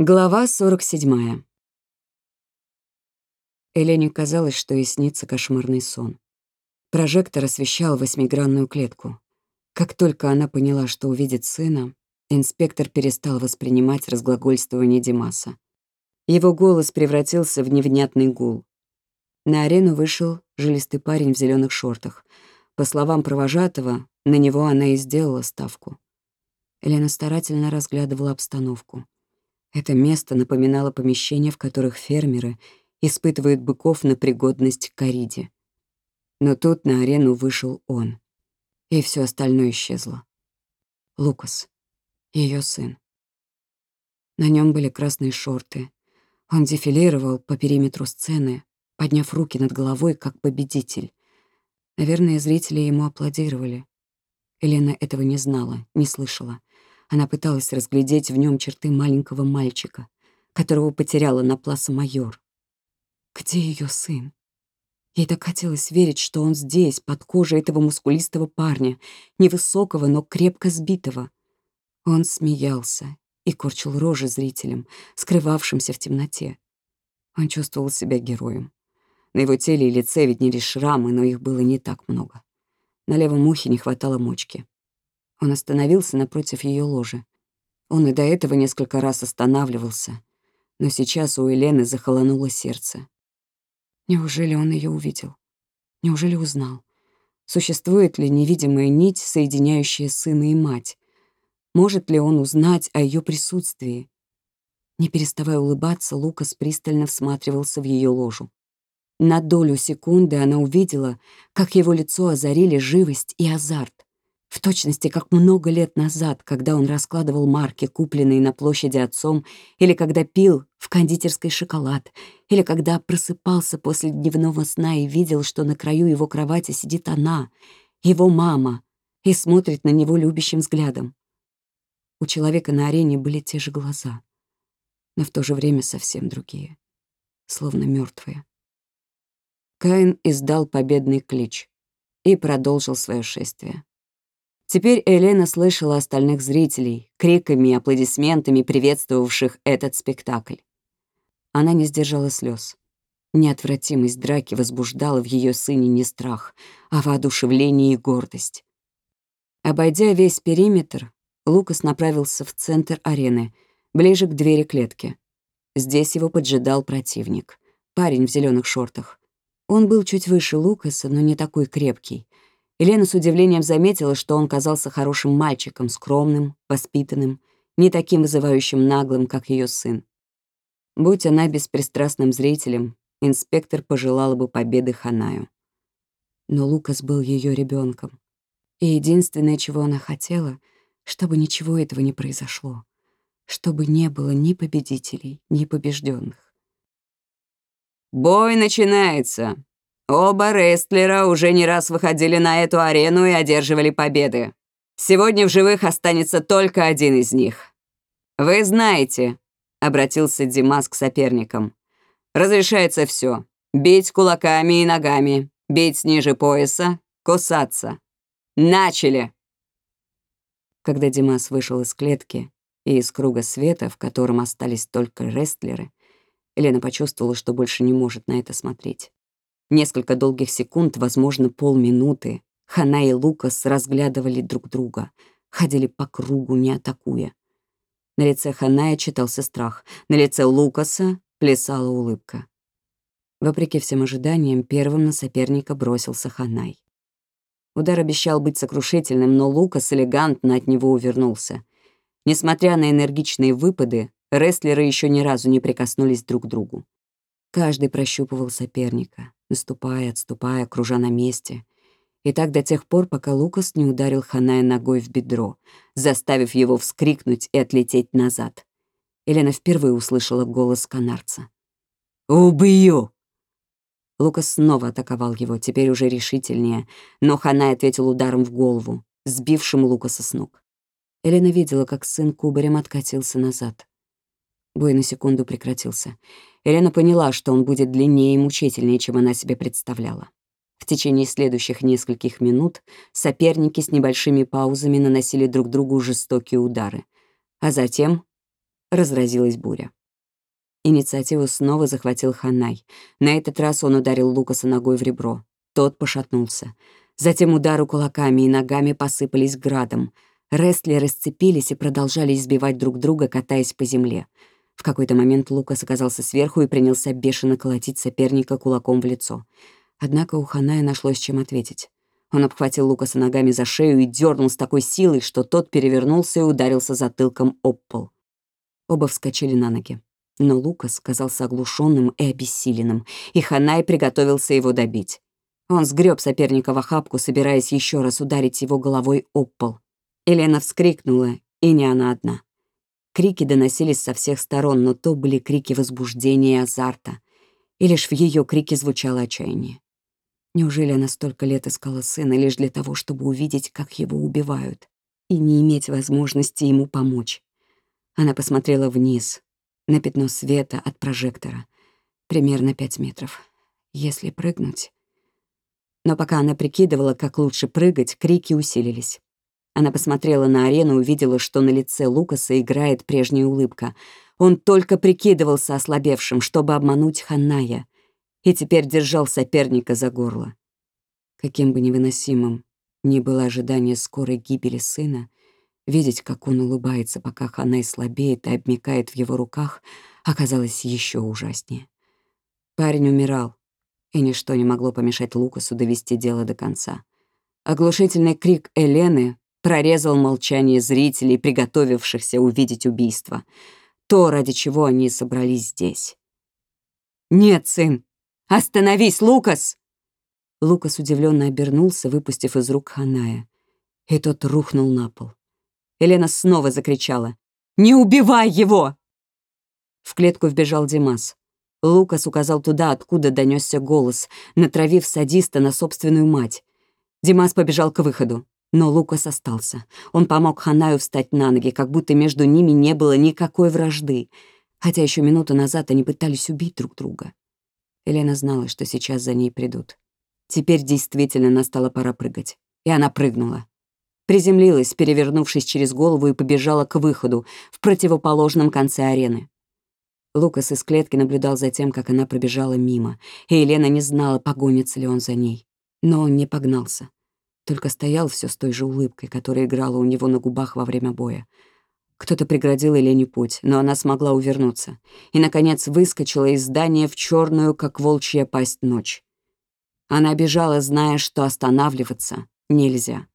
Глава 47. Элене казалось, что ей снится кошмарный сон. Прожектор освещал восьмигранную клетку. Как только она поняла, что увидит сына, инспектор перестал воспринимать разглагольствование Димаса. Его голос превратился в невнятный гул. На арену вышел жилистый парень в зеленых шортах. По словам провожатого, на него она и сделала ставку. Елена старательно разглядывала обстановку. Это место напоминало помещения, в которых фермеры испытывают быков на пригодность к кориде. Но тут на арену вышел он, и все остальное исчезло. Лукас, ее сын. На нем были красные шорты. Он дефилировал по периметру сцены, подняв руки над головой, как победитель. Наверное, зрители ему аплодировали. Елена этого не знала, не слышала. Она пыталась разглядеть в нем черты маленького мальчика, которого потеряла на пласа майор. Где ее сын? Ей так хотелось верить, что он здесь, под кожей этого мускулистого парня, невысокого, но крепко сбитого. Он смеялся и корчил рожи зрителям, скрывавшимся в темноте. Он чувствовал себя героем. На его теле и лице виднелись шрамы, но их было не так много. На левом ухе не хватало мочки. Он остановился напротив ее ложи. Он и до этого несколько раз останавливался, но сейчас у Елены захолонуло сердце. Неужели он ее увидел? Неужели узнал? Существует ли невидимая нить, соединяющая сына и мать? Может ли он узнать о ее присутствии? Не переставая улыбаться, Лукас пристально всматривался в ее ложу. На долю секунды она увидела, как его лицо озарили живость и азарт. В точности, как много лет назад, когда он раскладывал марки, купленные на площади отцом, или когда пил в кондитерской шоколад, или когда просыпался после дневного сна и видел, что на краю его кровати сидит она, его мама, и смотрит на него любящим взглядом. У человека на арене были те же глаза, но в то же время совсем другие, словно мертвые. Каин издал победный клич и продолжил свое шествие. Теперь Елена слышала остальных зрителей, криками и аплодисментами приветствовавших этот спектакль. Она не сдержала слез. Неотвратимость драки возбуждала в ее сыне не страх, а воодушевление и гордость. Обойдя весь периметр, Лукас направился в центр арены, ближе к двери клетки. Здесь его поджидал противник, парень в зеленых шортах. Он был чуть выше Лукаса, но не такой крепкий. Елена с удивлением заметила, что он казался хорошим мальчиком, скромным, воспитанным, не таким вызывающим наглым, как ее сын. Будь она беспристрастным зрителем, инспектор пожелала бы победы Ханаю. Но Лукас был ее ребенком, и единственное, чего она хотела, чтобы ничего этого не произошло, чтобы не было ни победителей, ни побежденных. «Бой начинается!» Оба рестлера уже не раз выходили на эту арену и одерживали победы. Сегодня в живых останется только один из них. «Вы знаете», — обратился Димас к соперникам, «разрешается все: Бить кулаками и ногами, бить ниже пояса, кусаться. Начали!» Когда Димас вышел из клетки и из круга света, в котором остались только рестлеры, Елена почувствовала, что больше не может на это смотреть. Несколько долгих секунд, возможно, полминуты, Хана и Лукас разглядывали друг друга, ходили по кругу, не атакуя. На лице Ханая читался страх, на лице Лукаса плясала улыбка. Вопреки всем ожиданиям, первым на соперника бросился Ханай. Удар обещал быть сокрушительным, но Лукас элегантно от него увернулся. Несмотря на энергичные выпады, рестлеры еще ни разу не прикоснулись друг к другу. Каждый прощупывал соперника, наступая, отступая, кружа на месте. И так до тех пор, пока Лукас не ударил Ханая ногой в бедро, заставив его вскрикнуть и отлететь назад. Елена впервые услышала голос канарца. «Убью!» Лукас снова атаковал его, теперь уже решительнее, но Ханай ответил ударом в голову, сбившим Лукаса с ног. Елена видела, как сын кубарем откатился назад. Бой на секунду прекратился. Елена поняла, что он будет длиннее и мучительнее, чем она себе представляла. В течение следующих нескольких минут соперники с небольшими паузами наносили друг другу жестокие удары. А затем разразилась буря. Инициативу снова захватил Ханай. На этот раз он ударил Лукаса ногой в ребро. Тот пошатнулся. Затем удары кулаками и ногами посыпались градом. Рестлеры сцепились и продолжали избивать друг друга, катаясь по земле. В какой-то момент Лукас оказался сверху и принялся бешено колотить соперника кулаком в лицо. Однако у Ханая нашлось чем ответить. Он обхватил Лукаса ногами за шею и дернул с такой силой, что тот перевернулся и ударился затылком об пол. Оба вскочили на ноги. Но Лукас казался оглушенным и обессиленным, и Ханай приготовился его добить. Он сгреб соперника в охапку, собираясь еще раз ударить его головой об пол. Елена вскрикнула, и не она одна. Крики доносились со всех сторон, но то были крики возбуждения и азарта. И лишь в ее крике звучало отчаяние. Неужели она столько лет искала сына лишь для того, чтобы увидеть, как его убивают, и не иметь возможности ему помочь? Она посмотрела вниз, на пятно света от прожектора, примерно пять метров. Если прыгнуть... Но пока она прикидывала, как лучше прыгать, крики усилились. Она посмотрела на арену увидела, что на лице Лукаса играет прежняя улыбка. Он только прикидывался ослабевшим, чтобы обмануть Ханая, и теперь держал соперника за горло. Каким бы невыносимым ни было ожидание скорой гибели сына, видеть, как он улыбается, пока Ханай слабеет и обмикает в его руках, оказалось еще ужаснее. Парень умирал, и ничто не могло помешать Лукасу довести дело до конца. Оглушительный крик Элены прорезал молчание зрителей, приготовившихся увидеть убийство. То, ради чего они собрались здесь. «Нет, сын! Остановись, Лукас!» Лукас удивленно обернулся, выпустив из рук Ханая. И тот рухнул на пол. Елена снова закричала. «Не убивай его!» В клетку вбежал Димас. Лукас указал туда, откуда донесся голос, натравив садиста на собственную мать. Димас побежал к выходу. Но Лукас остался. Он помог Ханаю встать на ноги, как будто между ними не было никакой вражды, хотя еще минуту назад они пытались убить друг друга. Елена знала, что сейчас за ней придут. Теперь действительно настала пора прыгать. И она прыгнула. Приземлилась, перевернувшись через голову, и побежала к выходу, в противоположном конце арены. Лукас из клетки наблюдал за тем, как она пробежала мимо, и Елена не знала, погонится ли он за ней. Но он не погнался только стоял все с той же улыбкой, которая играла у него на губах во время боя. Кто-то преградил Елене путь, но она смогла увернуться и, наконец, выскочила из здания в черную, как волчья пасть, ночь. Она бежала, зная, что останавливаться нельзя.